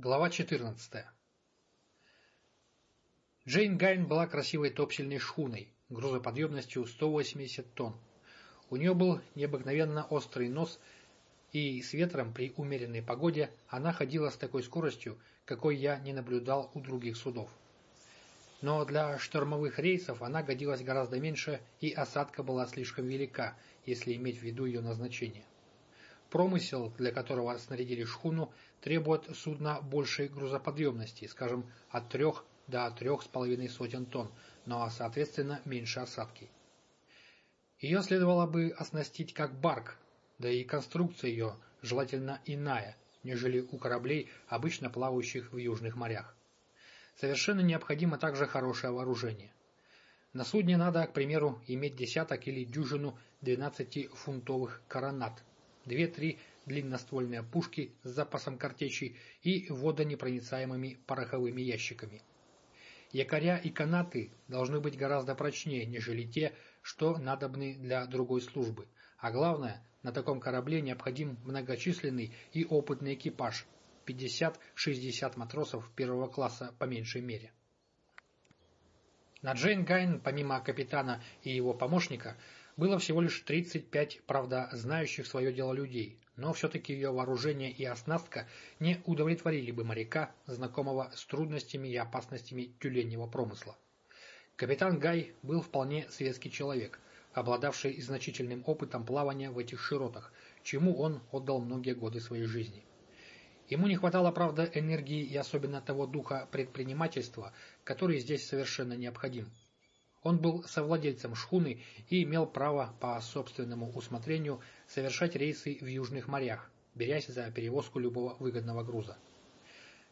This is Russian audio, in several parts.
Глава 14. Джейн Гайн была красивой топсельной шхуной, грузоподъемностью 180 тонн. У нее был необыкновенно острый нос, и с ветром при умеренной погоде она ходила с такой скоростью, какой я не наблюдал у других судов. Но для штормовых рейсов она годилась гораздо меньше, и осадка была слишком велика, если иметь в виду ее назначение. Промысел, для которого снарядили шхуну, требует судна большей грузоподъемности, скажем, от трех до трех с половиной сотен тонн, но, соответственно, меньше осадки. Ее следовало бы оснастить как барк, да и конструкция ее желательно иная, нежели у кораблей, обычно плавающих в южных морях. Совершенно необходимо также хорошее вооружение. На судне надо, к примеру, иметь десяток или дюжину 12-фунтовых коронат, две-три длинноствольные пушки с запасом картечи и водонепроницаемыми пороховыми ящиками. Якоря и канаты должны быть гораздо прочнее, нежели те, что надобны для другой службы. А главное, на таком корабле необходим многочисленный и опытный экипаж – 50-60 матросов первого класса по меньшей мере. На Джейн Гайн, помимо капитана и его помощника, было всего лишь 35, правда, знающих свое дело людей, но все-таки ее вооружение и оснастка не удовлетворили бы моряка, знакомого с трудностями и опасностями тюленевого промысла. Капитан Гай был вполне светский человек, обладавший значительным опытом плавания в этих широтах, чему он отдал многие годы своей жизни. Ему не хватало, правда, энергии и особенно того духа предпринимательства, который здесь совершенно необходим. Он был совладельцем шхуны и имел право по собственному усмотрению совершать рейсы в южных морях, берясь за перевозку любого выгодного груза.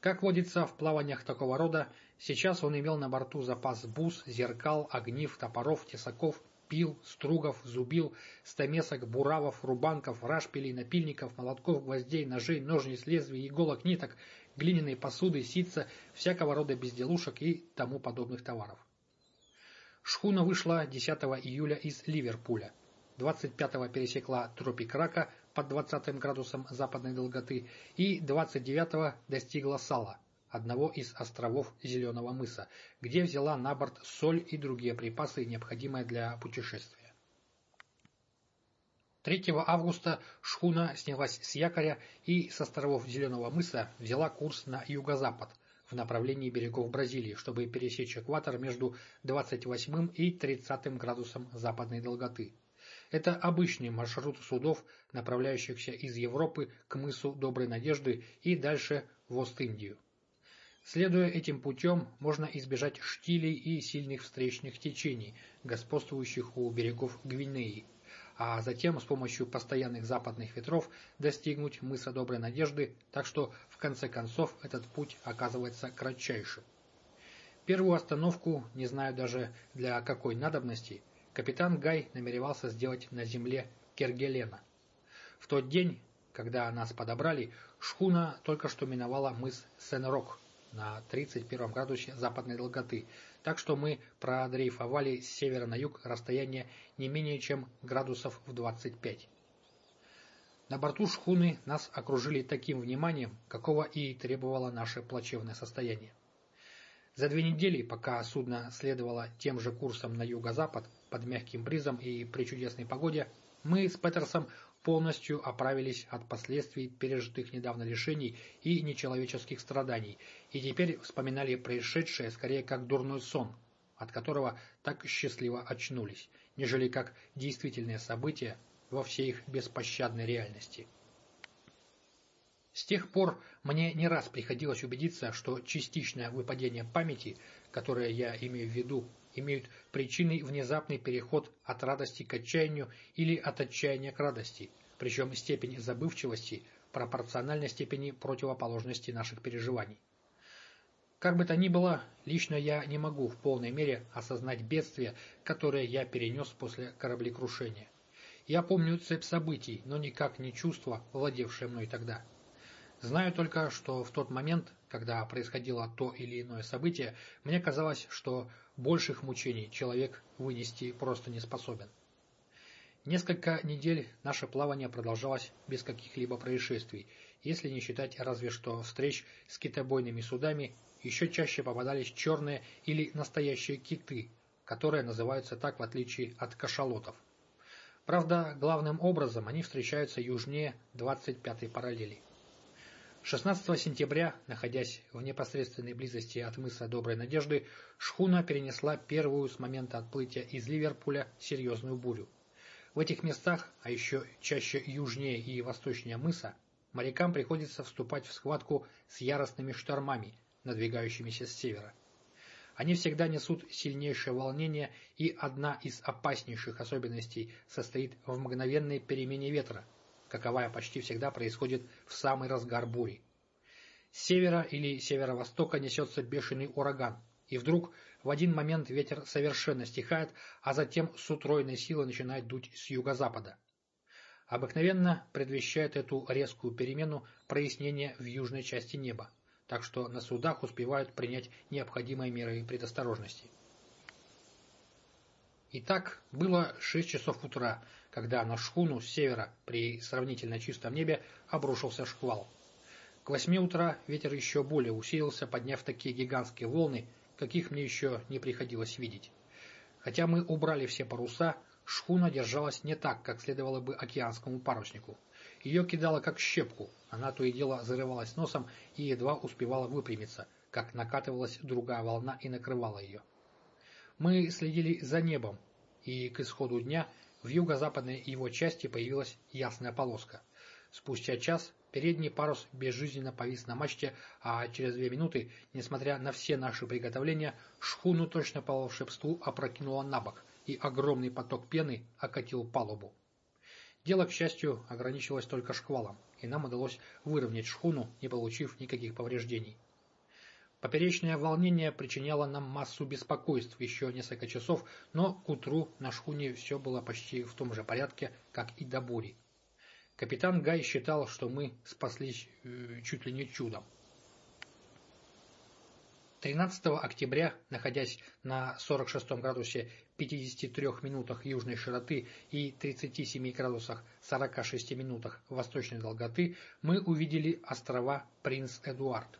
Как водится в плаваниях такого рода, сейчас он имел на борту запас бус, зеркал, огнив, топоров, тесаков, пил, стругов, зубил, стамесок, буравов, рубанков, рашпилей, напильников, молотков, гвоздей, ножей, ножниц, лезвий, иголок, ниток, глиняной посуды, ситца, всякого рода безделушек и тому подобных товаров. Шхуна вышла 10 июля из Ливерпуля. 25-го пересекла тропик Рака под 20 градусом западной долготы и 29-го достигла Сала, одного из островов Зеленого мыса, где взяла на борт соль и другие припасы, необходимые для путешествия. 3 августа шхуна снялась с якоря и с островов Зеленого мыса взяла курс на юго-запад, в направлении берегов Бразилии, чтобы пересечь экватор между 28 и 30 градусом западной долготы. Это обычный маршрут судов, направляющихся из Европы к мысу Доброй Надежды и дальше в Ост-Индию. Следуя этим путем, можно избежать штилей и сильных встречных течений, господствующих у берегов Гвинеи, а затем с помощью постоянных западных ветров достигнуть мыса Доброй Надежды, так что в конце концов этот путь оказывается кратчайшим. Первую остановку, не знаю даже для какой надобности, капитан Гай намеревался сделать на земле Кергелена. В тот день, когда нас подобрали, шхуна только что миновала мыс Сен-Рок на 31 градусе западной долготы, так что мы продрейфовали с севера на юг расстояние не менее чем градусов в 25. На борту шхуны нас окружили таким вниманием, какого и требовало наше плачевное состояние. За две недели, пока судно следовало тем же курсом на юго-запад, под мягким бризом и при чудесной погоде, мы с Петерсом полностью оправились от последствий пережитых недавно лишений и нечеловеческих страданий, и теперь вспоминали происшедшее скорее как дурной сон, от которого так счастливо очнулись, нежели как действительные события во всей их беспощадной реальности. С тех пор мне не раз приходилось убедиться, что частичное выпадение памяти, которое я имею в виду, имеют причиной внезапный переход от радости к отчаянию или от отчаяния к радости, причем степень забывчивости пропорциональна степени противоположности наших переживаний. Как бы то ни было, лично я не могу в полной мере осознать бедствие, которое я перенес после кораблекрушения. Я помню цепь событий, но никак не чувство, владевшее мной тогда. Знаю только, что в тот момент, когда происходило то или иное событие, мне казалось, что больших мучений человек вынести просто не способен. Несколько недель наше плавание продолжалось без каких-либо происшествий, если не считать разве что встреч с китобойными судами, еще чаще попадались черные или настоящие киты, которые называются так в отличие от кашалотов. Правда, главным образом они встречаются южнее 25-й параллели. 16 сентября, находясь в непосредственной близости от мыса Доброй Надежды, шхуна перенесла первую с момента отплытия из Ливерпуля серьезную бурю. В этих местах, а еще чаще южнее и восточнее мыса, морякам приходится вступать в схватку с яростными штормами, надвигающимися с севера. Они всегда несут сильнейшее волнение, и одна из опаснейших особенностей состоит в мгновенной перемене ветра, каковая почти всегда происходит в самый разгар бури. С севера или северо-востока несется бешеный ураган, и вдруг в один момент ветер совершенно стихает, а затем с утроенной силой начинает дуть с юго-запада. Обыкновенно предвещает эту резкую перемену прояснение в южной части неба так что на судах успевают принять необходимые меры предосторожности. Итак, было 6 часов утра, когда на шхуну с севера при сравнительно чистом небе обрушился шквал. К 8 утра ветер еще более усилился, подняв такие гигантские волны, каких мне еще не приходилось видеть. Хотя мы убрали все паруса, шхуна держалась не так, как следовало бы океанскому паруснику. Ее кидало как щепку, она то и дело зарывалась носом и едва успевала выпрямиться, как накатывалась другая волна и накрывала ее. Мы следили за небом, и к исходу дня в юго-западной его части появилась ясная полоска. Спустя час передний парус безжизненно повис на мачте, а через две минуты, несмотря на все наши приготовления, шхуну точно по волшебству опрокинуло на бок, и огромный поток пены окатил палубу. Дело, к счастью, ограничилось только шквалом, и нам удалось выровнять шхуну, не получив никаких повреждений. Поперечное волнение причиняло нам массу беспокойств еще несколько часов, но к утру на шхуне все было почти в том же порядке, как и до бури. Капитан Гай считал, что мы спаслись э, чуть ли не чудом. 13 октября, находясь на 46 градусе 53 минутах южной широты и 37 градусах 46 минутах восточной долготы, мы увидели острова Принц Эдуард.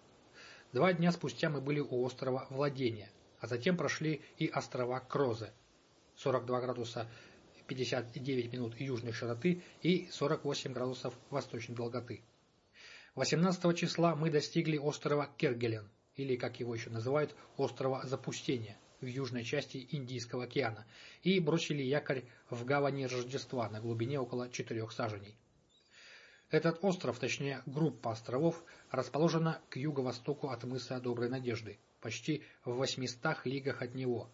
Два дня спустя мы были у острова Владения, а затем прошли и острова Крозе, 42 градуса 59 минут южной широты и 48 градусов восточной долготы. 18 числа мы достигли острова Кергелен, или, как его еще называют, острова Запустения в южной части Индийского океана, и бросили якорь в гавани Рождества на глубине около четырех саженей. Этот остров, точнее группа островов, расположена к юго-востоку от мыса Доброй Надежды, почти в 800 лигах от него.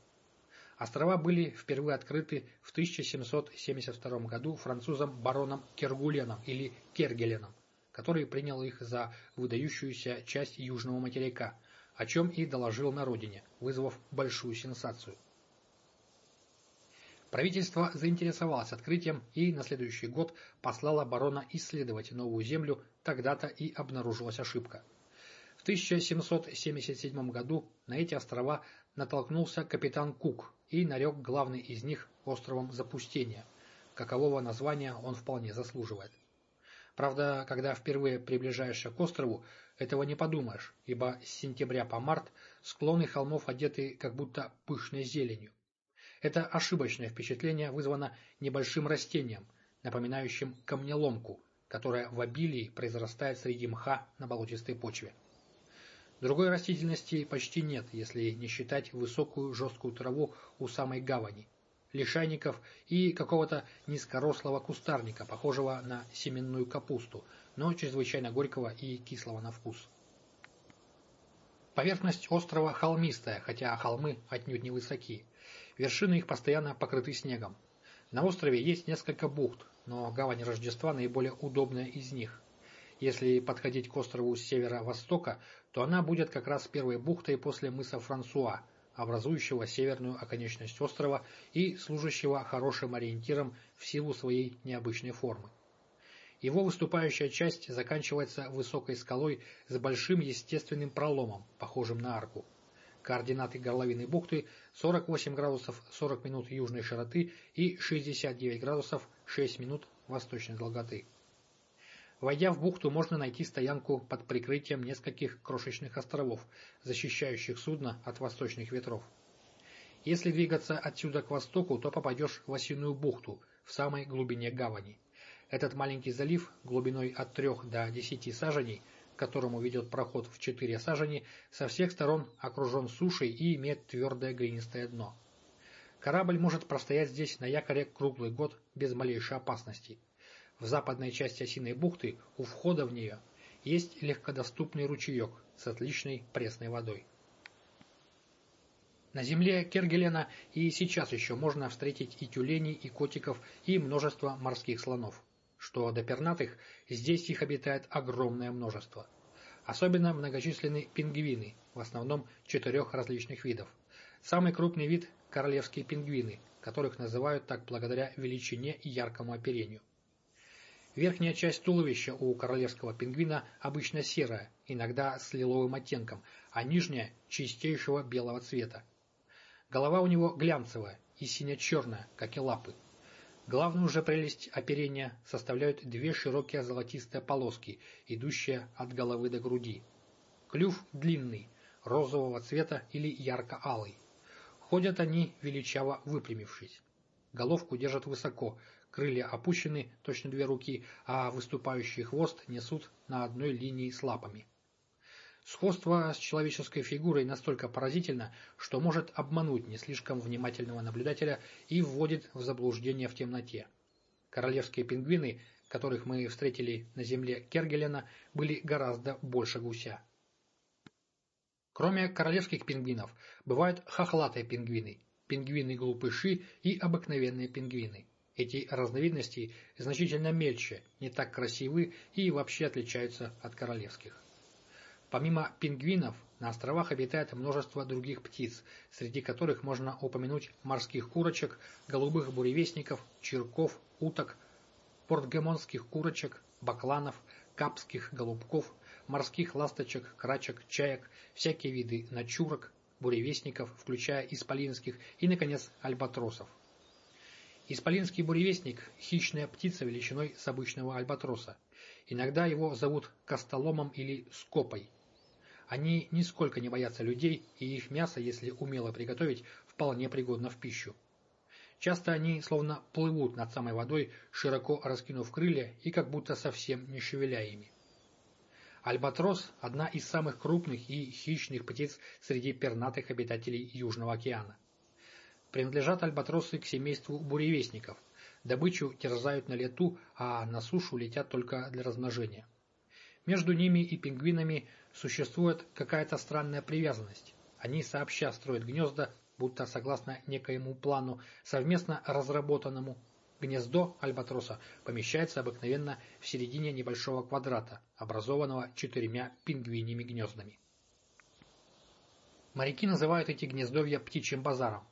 Острова были впервые открыты в 1772 году французом бароном Кергуленом или Кергеленом, который принял их за выдающуюся часть южного материка, о чем и доложил на родине, вызвав большую сенсацию. Правительство заинтересовалось открытием и на следующий год послало барона исследовать новую землю, тогда-то и обнаружилась ошибка. В 1777 году на эти острова натолкнулся капитан Кук и нарек главный из них островом Запустения, какового названия он вполне заслуживает. Правда, когда впервые приближаешься к острову, этого не подумаешь, ибо с сентября по март склоны холмов одеты как будто пышной зеленью. Это ошибочное впечатление вызвано небольшим растением, напоминающим камнеломку, которая в обилии произрастает среди мха на болотистой почве. Другой растительности почти нет, если не считать высокую жесткую траву у самой гавани, лишайников и какого-то низкорослого кустарника, похожего на семенную капусту, но чрезвычайно горького и кислого на вкус. Поверхность острова холмистая, хотя холмы отнюдь не высоки. Вершины их постоянно покрыты снегом. На острове есть несколько бухт, но гавань Рождества наиболее удобная из них. Если подходить к острову с севера-востока, то она будет как раз первой бухтой после мыса Франсуа, образующего северную оконечность острова и служащего хорошим ориентиром в силу своей необычной формы. Его выступающая часть заканчивается высокой скалой с большим естественным проломом, похожим на арку. Координаты горловины бухты 48 градусов 40 минут южной широты и 69 градусов 6 минут восточной долготы. Войдя в бухту, можно найти стоянку под прикрытием нескольких крошечных островов, защищающих судно от восточных ветров. Если двигаться отсюда к востоку, то попадешь в Осиную бухту, в самой глубине гавани. Этот маленький залив, глубиной от 3 до 10 саженей, которому ведет проход в 4 сажени, со всех сторон окружен сушей и имеет твердое глинистое дно. Корабль может простоять здесь на якоре круглый год без малейшей опасности. В западной части Осиной бухты, у входа в нее, есть легкодоступный ручеек с отличной пресной водой. На земле Кергелена и сейчас еще можно встретить и тюленей, и котиков, и множество морских слонов. Что до пернатых, здесь их обитает огромное множество. Особенно многочисленны пингвины, в основном четырех различных видов. Самый крупный вид – королевские пингвины, которых называют так благодаря величине и яркому оперению. Верхняя часть туловища у королевского пингвина обычно серая, иногда с лиловым оттенком, а нижняя – чистейшего белого цвета. Голова у него глянцевая и сине-черная, как и лапы. Главную же прелесть оперения составляют две широкие золотистые полоски, идущие от головы до груди. Клюв длинный, розового цвета или ярко-алый. Ходят они, величаво выпрямившись. Головку держат высоко, крылья опущены, точно две руки, а выступающий хвост несут на одной линии с лапами. Сходство с человеческой фигурой настолько поразительно, что может обмануть не слишком внимательного наблюдателя и вводит в заблуждение в темноте. Королевские пингвины, которых мы встретили на земле Кергелена, были гораздо больше гуся. Кроме королевских пингвинов, бывают хохлатые пингвины, пингвины-глупыши и обыкновенные пингвины. Эти разновидности значительно мельче, не так красивы и вообще отличаются от королевских. Помимо пингвинов, на островах обитает множество других птиц, среди которых можно упомянуть морских курочек, голубых буревестников, чирков, уток, портгемонских курочек, бакланов, капских голубков, морских ласточек, крачек, чаек, всякие виды ночурок, буревестников, включая исполинских и, наконец, альбатросов. Исполинский буревестник – хищная птица величиной с обычного альбатроса. Иногда его зовут костоломом или скопой – они нисколько не боятся людей, и их мясо, если умело приготовить, вполне пригодно в пищу. Часто они словно плывут над самой водой, широко раскинув крылья и как будто совсем не шевеля ими. Альбатрос – одна из самых крупных и хищных птиц среди пернатых обитателей Южного океана. Принадлежат альбатросы к семейству буревестников. Добычу терзают на лету, а на сушу летят только для размножения. Между ними и пингвинами существует какая-то странная привязанность. Они сообща строят гнезда, будто согласно некоему плану, совместно разработанному. Гнездо альбатроса помещается обыкновенно в середине небольшого квадрата, образованного четырьмя пингвиньими гнездами. Моряки называют эти гнездовья птичьим базаром.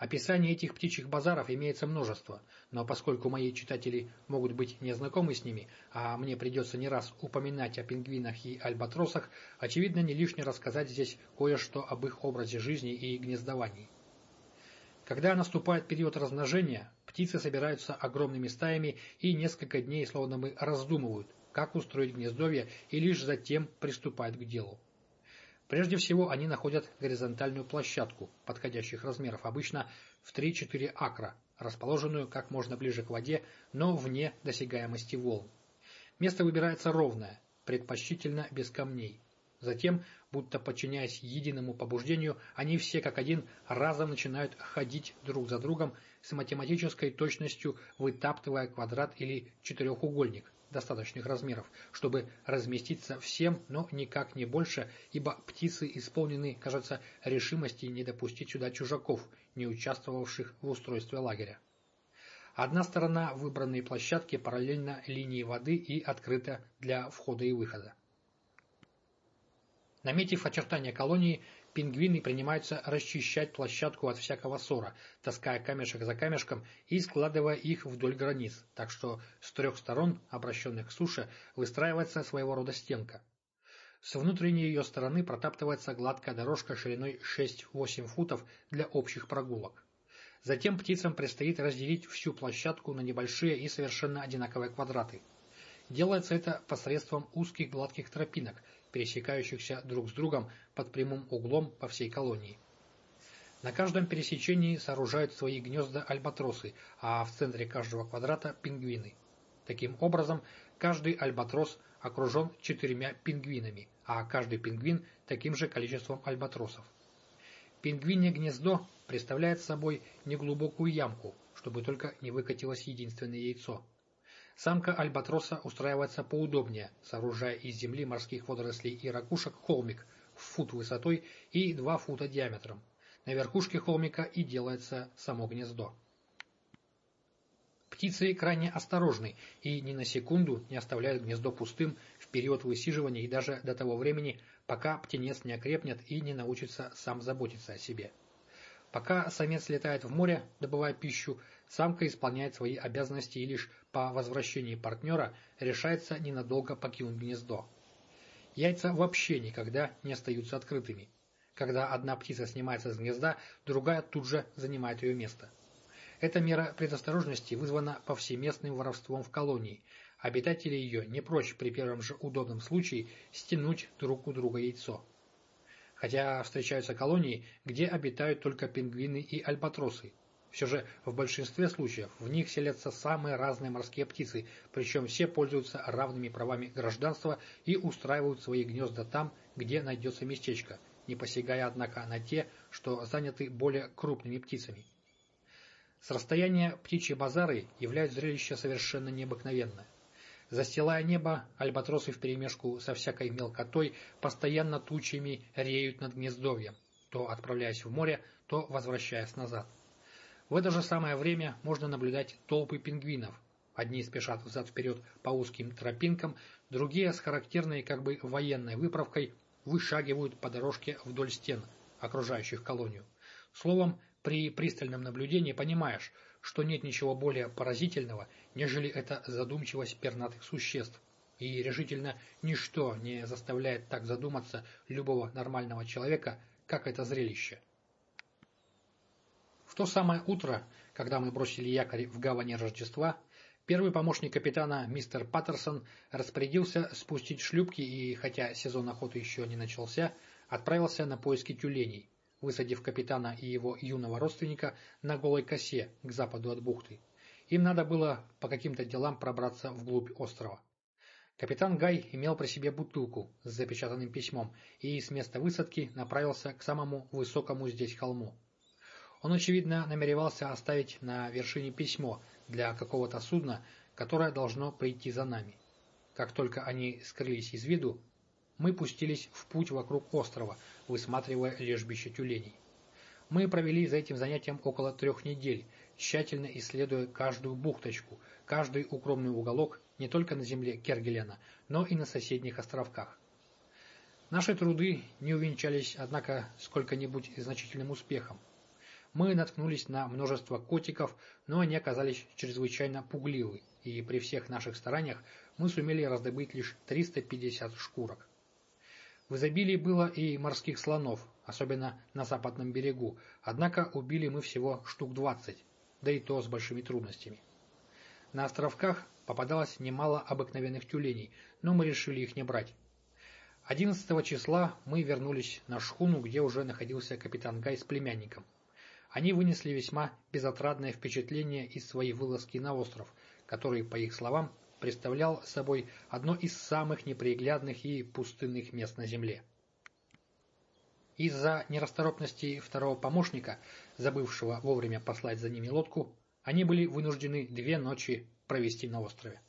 Описаний этих птичьих базаров имеется множество, но поскольку мои читатели могут быть незнакомы с ними, а мне придется не раз упоминать о пингвинах и альбатросах, очевидно не лишне рассказать здесь кое-что об их образе жизни и гнездовании. Когда наступает период размножения, птицы собираются огромными стаями и несколько дней словно бы раздумывают, как устроить гнездовье и лишь затем приступают к делу. Прежде всего они находят горизонтальную площадку подходящих размеров, обычно в 3-4 акра, расположенную как можно ближе к воде, но вне досягаемости волн. Место выбирается ровное, предпочтительно без камней. Затем, будто подчиняясь единому побуждению, они все как один разом начинают ходить друг за другом с математической точностью, вытаптывая квадрат или четырехугольник, достаточных размеров, чтобы разместиться всем, но никак не больше, ибо птицы исполнены, кажется, решимости не допустить сюда чужаков, не участвовавших в устройстве лагеря. Одна сторона выбранной площадки параллельно линии воды и открыта для входа и выхода. Наметив очертания колонии, Пингвины принимаются расчищать площадку от всякого ссора, таская камешек за камешком и складывая их вдоль границ, так что с трех сторон, обращенных к суше, выстраивается своего рода стенка. С внутренней ее стороны протаптывается гладкая дорожка шириной 6-8 футов для общих прогулок. Затем птицам предстоит разделить всю площадку на небольшие и совершенно одинаковые квадраты. Делается это посредством узких гладких тропинок, пересекающихся друг с другом под прямым углом по всей колонии. На каждом пересечении сооружают свои гнезда альбатросы, а в центре каждого квадрата – пингвины. Таким образом, каждый альбатрос окружен четырьмя пингвинами, а каждый пингвин – таким же количеством альбатросов. Пингвинье гнездо представляет собой неглубокую ямку, чтобы только не выкатилось единственное яйцо. Самка альбатроса устраивается поудобнее, сооружая из земли морских водорослей и ракушек холмик в фут высотой и 2 фута диаметром. На верхушке холмика и делается само гнездо. Птицы крайне осторожны и ни на секунду не оставляют гнездо пустым в период высиживания и даже до того времени, пока птенец не окрепнет и не научится сам заботиться о себе. Пока самец летает в море, добывая пищу, самка исполняет свои обязанности и лишь по возвращении партнера решается ненадолго покинуть гнездо. Яйца вообще никогда не остаются открытыми. Когда одна птица снимается с гнезда, другая тут же занимает ее место. Эта мера предосторожности вызвана повсеместным воровством в колонии. Обитатели ее не прочь при первом же удобном случае стянуть друг у друга яйцо хотя встречаются колонии, где обитают только пингвины и альбатросы. Все же в большинстве случаев в них селятся самые разные морские птицы, причем все пользуются равными правами гражданства и устраивают свои гнезда там, где найдется местечко, не посягая, однако, на те, что заняты более крупными птицами. С расстояния птичьи базары являют зрелище совершенно необыкновенное. Застилая небо, альбатросы вперемешку со всякой мелкотой постоянно тучами реют над гнездовьем, то отправляясь в море, то возвращаясь назад. В это же самое время можно наблюдать толпы пингвинов. Одни спешат взад-вперед по узким тропинкам, другие с характерной как бы военной выправкой вышагивают по дорожке вдоль стен, окружающих колонию. Словом, при пристальном наблюдении понимаешь, что нет ничего более поразительного, нежели эта задумчивость пернатых существ, и решительно ничто не заставляет так задуматься любого нормального человека, как это зрелище. В то самое утро, когда мы бросили якорь в гавани Рождества, первый помощник капитана мистер Паттерсон распорядился спустить шлюпки и, хотя сезон охоты еще не начался, отправился на поиски тюленей, высадив капитана и его юного родственника на голой косе к западу от бухты. Им надо было по каким-то делам пробраться вглубь острова. Капитан Гай имел при себе бутылку с запечатанным письмом и с места высадки направился к самому высокому здесь холму. Он, очевидно, намеревался оставить на вершине письмо для какого-то судна, которое должно прийти за нами. Как только они скрылись из виду, мы пустились в путь вокруг острова, высматривая лежбище тюленей. Мы провели за этим занятием около трех недель, тщательно исследуя каждую бухточку, каждый укромный уголок не только на земле Кергелена, но и на соседних островках. Наши труды не увенчались, однако, сколько-нибудь значительным успехом. Мы наткнулись на множество котиков, но они оказались чрезвычайно пугливы, и при всех наших стараниях мы сумели раздобыть лишь 350 шкурок. В изобилии было и морских слонов, особенно на западном берегу, однако убили мы всего штук двадцать, да и то с большими трудностями. На островках попадалось немало обыкновенных тюленей, но мы решили их не брать. 11 числа мы вернулись на шхуну, где уже находился капитан Гай с племянником. Они вынесли весьма безотрадное впечатление из своей вылазки на остров, который, по их словам, представлял собой одно из самых неприглядных и пустынных мест на Земле. Из-за нерасторопности второго помощника, забывшего вовремя послать за ними лодку, они были вынуждены две ночи провести на острове.